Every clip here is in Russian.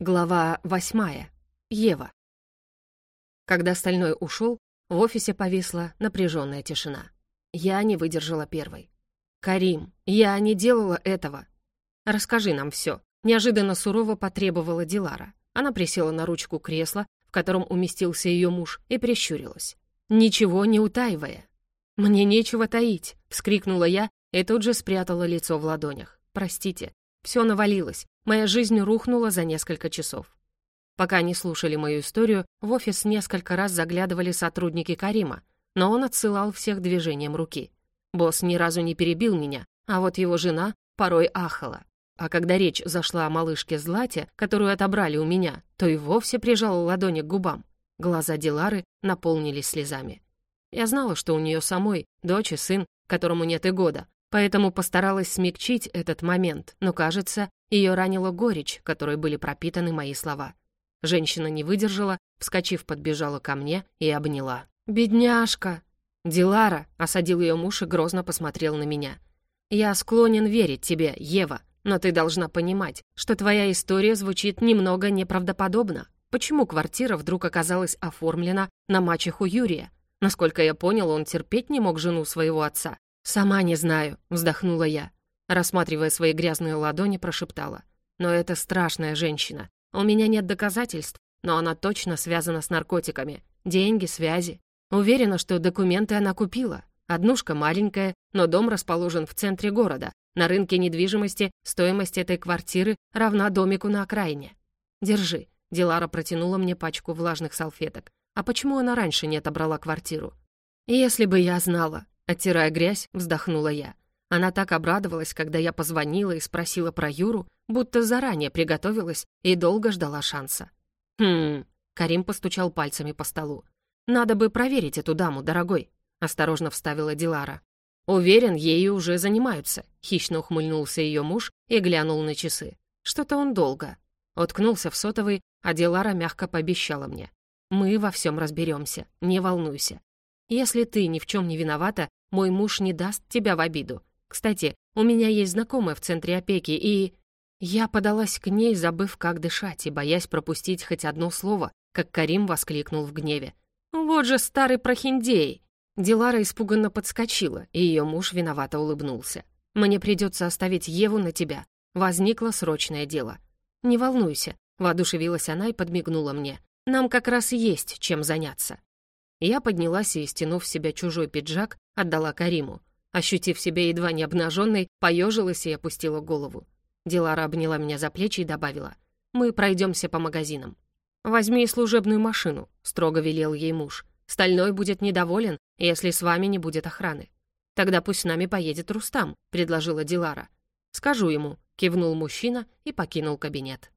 Глава восьмая. Ева. Когда Стальной ушел, в офисе повисла напряженная тишина. Я не выдержала первой. «Карим, я не делала этого!» «Расскажи нам все», — неожиданно сурово потребовала Дилара. Она присела на ручку кресла, в котором уместился ее муж, и прищурилась. Ничего не утаивая. «Мне нечего таить», — вскрикнула я и тут же спрятала лицо в ладонях. «Простите, все навалилось, моя жизнь рухнула за несколько часов. Пока они слушали мою историю, в офис несколько раз заглядывали сотрудники Карима, но он отсылал всех движением руки. Босс ни разу не перебил меня, а вот его жена порой ахала. А когда речь зашла о малышке Злате, которую отобрали у меня, то и вовсе прижала ладони к губам. Глаза Дилары наполнились слезами. Я знала, что у нее самой дочь и сын, которому нет и года, поэтому постаралась смягчить этот момент, но, кажется, ее ранила горечь, которой были пропитаны мои слова. Женщина не выдержала, вскочив, подбежала ко мне и обняла. «Бедняжка!» «Дилара!» — осадил ее муж и грозно посмотрел на меня. «Я склонен верить тебе, Ева, но ты должна понимать, что твоя история звучит немного неправдоподобно. Почему квартира вдруг оказалась оформлена на мачеху Юрия? Насколько я понял, он терпеть не мог жену своего отца. «Сама не знаю», — вздохнула я. Рассматривая свои грязные ладони, прошептала. «Но это страшная женщина. У меня нет доказательств, но она точно связана с наркотиками. Деньги, связи. Уверена, что документы она купила. Однушка маленькая, но дом расположен в центре города. На рынке недвижимости стоимость этой квартиры равна домику на окраине. Держи». Дилара протянула мне пачку влажных салфеток. «А почему она раньше не отобрала квартиру?» «Если бы я знала», Оттирая грязь, вздохнула я. Она так обрадовалась, когда я позвонила и спросила про Юру, будто заранее приготовилась и долго ждала шанса. «Хм...» — Карим постучал пальцами по столу. «Надо бы проверить эту даму, дорогой», — осторожно вставила Дилара. «Уверен, ею уже занимаются», — хищно ухмыльнулся ее муж и глянул на часы. «Что-то он долго». Уткнулся в сотовый, а Дилара мягко пообещала мне. «Мы во всем разберемся, не волнуйся. Если ты ни в чем не виновата, мой муж не даст тебя в обиду. Кстати, у меня есть знакомая в центре опеки, и...» Я подалась к ней, забыв, как дышать, и боясь пропустить хоть одно слово, как Карим воскликнул в гневе. «Вот же старый прохиндей!» Дилара испуганно подскочила, и ее муж виновато улыбнулся. «Мне придется оставить Еву на тебя. Возникло срочное дело». «Не волнуйся», — воодушевилась она и подмигнула мне. «Нам как раз есть чем заняться». Я поднялась и, стянув в себя чужой пиджак, отдала Кариму. Ощутив себя едва не обнаженной, поежилась и опустила голову. Дилара обняла меня за плечи и добавила. «Мы пройдемся по магазинам». «Возьми служебную машину», — строго велел ей муж. «Стальной будет недоволен, если с вами не будет охраны». «Тогда пусть с нами поедет Рустам», — предложила Дилара. «Скажу ему», — кивнул мужчина и покинул кабинет.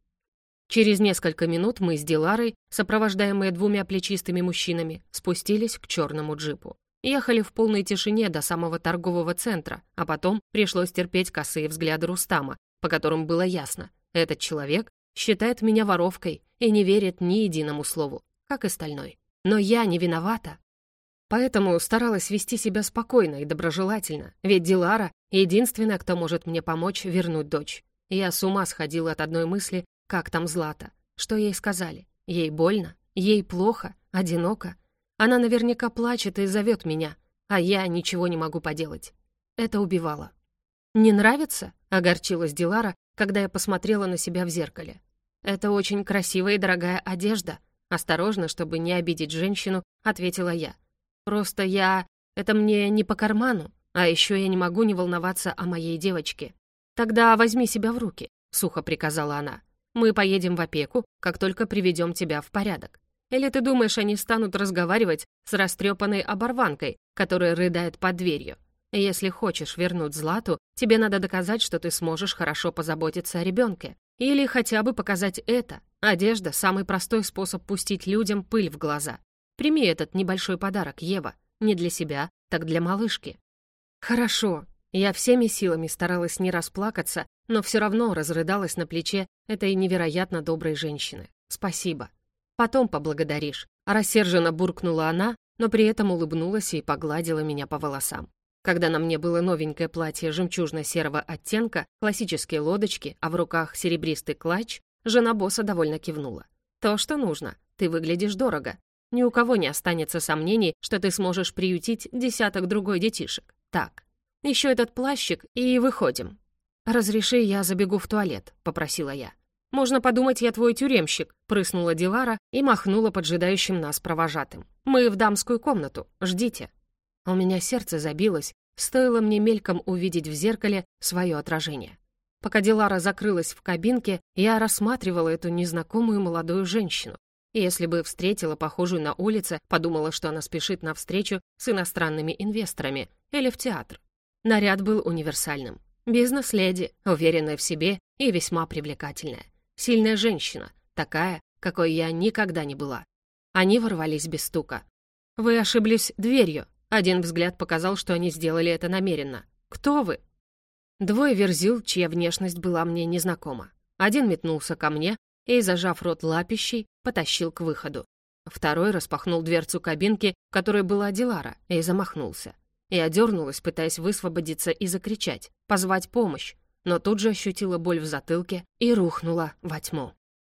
Через несколько минут мы с Диларой, сопровождаемые двумя плечистыми мужчинами, спустились к черному джипу. Ехали в полной тишине до самого торгового центра, а потом пришлось терпеть косые взгляды Рустама, по которым было ясно, этот человек считает меня воровкой и не верит ни единому слову, как и стальной. Но я не виновата. Поэтому старалась вести себя спокойно и доброжелательно, ведь Дилара — единственная, кто может мне помочь вернуть дочь. Я с ума сходила от одной мысли, как там Злата? Что ей сказали? Ей больно? Ей плохо? Одиноко? Она наверняка плачет и зовет меня, а я ничего не могу поделать. Это убивало. «Не нравится?» — огорчилась Дилара, когда я посмотрела на себя в зеркале. «Это очень красивая и дорогая одежда», — осторожно, чтобы не обидеть женщину, ответила я. «Просто я... Это мне не по карману, а еще я не могу не волноваться о моей девочке». «Тогда возьми себя в руки», — сухо приказала она. Мы поедем в опеку, как только приведем тебя в порядок. Или ты думаешь, они станут разговаривать с растрепанной оборванкой, которая рыдает под дверью? Если хочешь вернуть Злату, тебе надо доказать, что ты сможешь хорошо позаботиться о ребенке. Или хотя бы показать это. Одежда — самый простой способ пустить людям пыль в глаза. Прими этот небольшой подарок, Ева. Не для себя, так для малышки. Хорошо. Я всеми силами старалась не расплакаться, но все равно разрыдалась на плече этой невероятно доброй женщины. «Спасибо». «Потом поблагодаришь». Рассерженно буркнула она, но при этом улыбнулась и погладила меня по волосам. Когда на мне было новенькое платье жемчужно-серого оттенка, классические лодочки, а в руках серебристый клатч, Жена босса довольно кивнула. «То, что нужно. Ты выглядишь дорого. Ни у кого не останется сомнений, что ты сможешь приютить десяток другой детишек. Так, еще этот плащик и выходим». «Разреши, я забегу в туалет», — попросила я. «Можно подумать, я твой тюремщик», — прыснула Дилара и махнула поджидающим нас провожатым. «Мы в дамскую комнату. Ждите». У меня сердце забилось, стоило мне мельком увидеть в зеркале свое отражение. Пока Дилара закрылась в кабинке, я рассматривала эту незнакомую молодую женщину. И если бы встретила похожую на улице, подумала, что она спешит на встречу с иностранными инвесторами или в театр. Наряд был универсальным. Бизнес-леди, уверенная в себе и весьма привлекательная. Сильная женщина, такая, какой я никогда не была. Они ворвались без стука. «Вы ошиблись дверью». Один взгляд показал, что они сделали это намеренно. «Кто вы?» Двое верзил, чья внешность была мне незнакома. Один метнулся ко мне и, зажав рот лапищей, потащил к выходу. Второй распахнул дверцу кабинки, в которой была Дилара, и замахнулся. Я дернулась, пытаясь высвободиться и закричать, позвать помощь, но тут же ощутила боль в затылке и рухнула во тьму.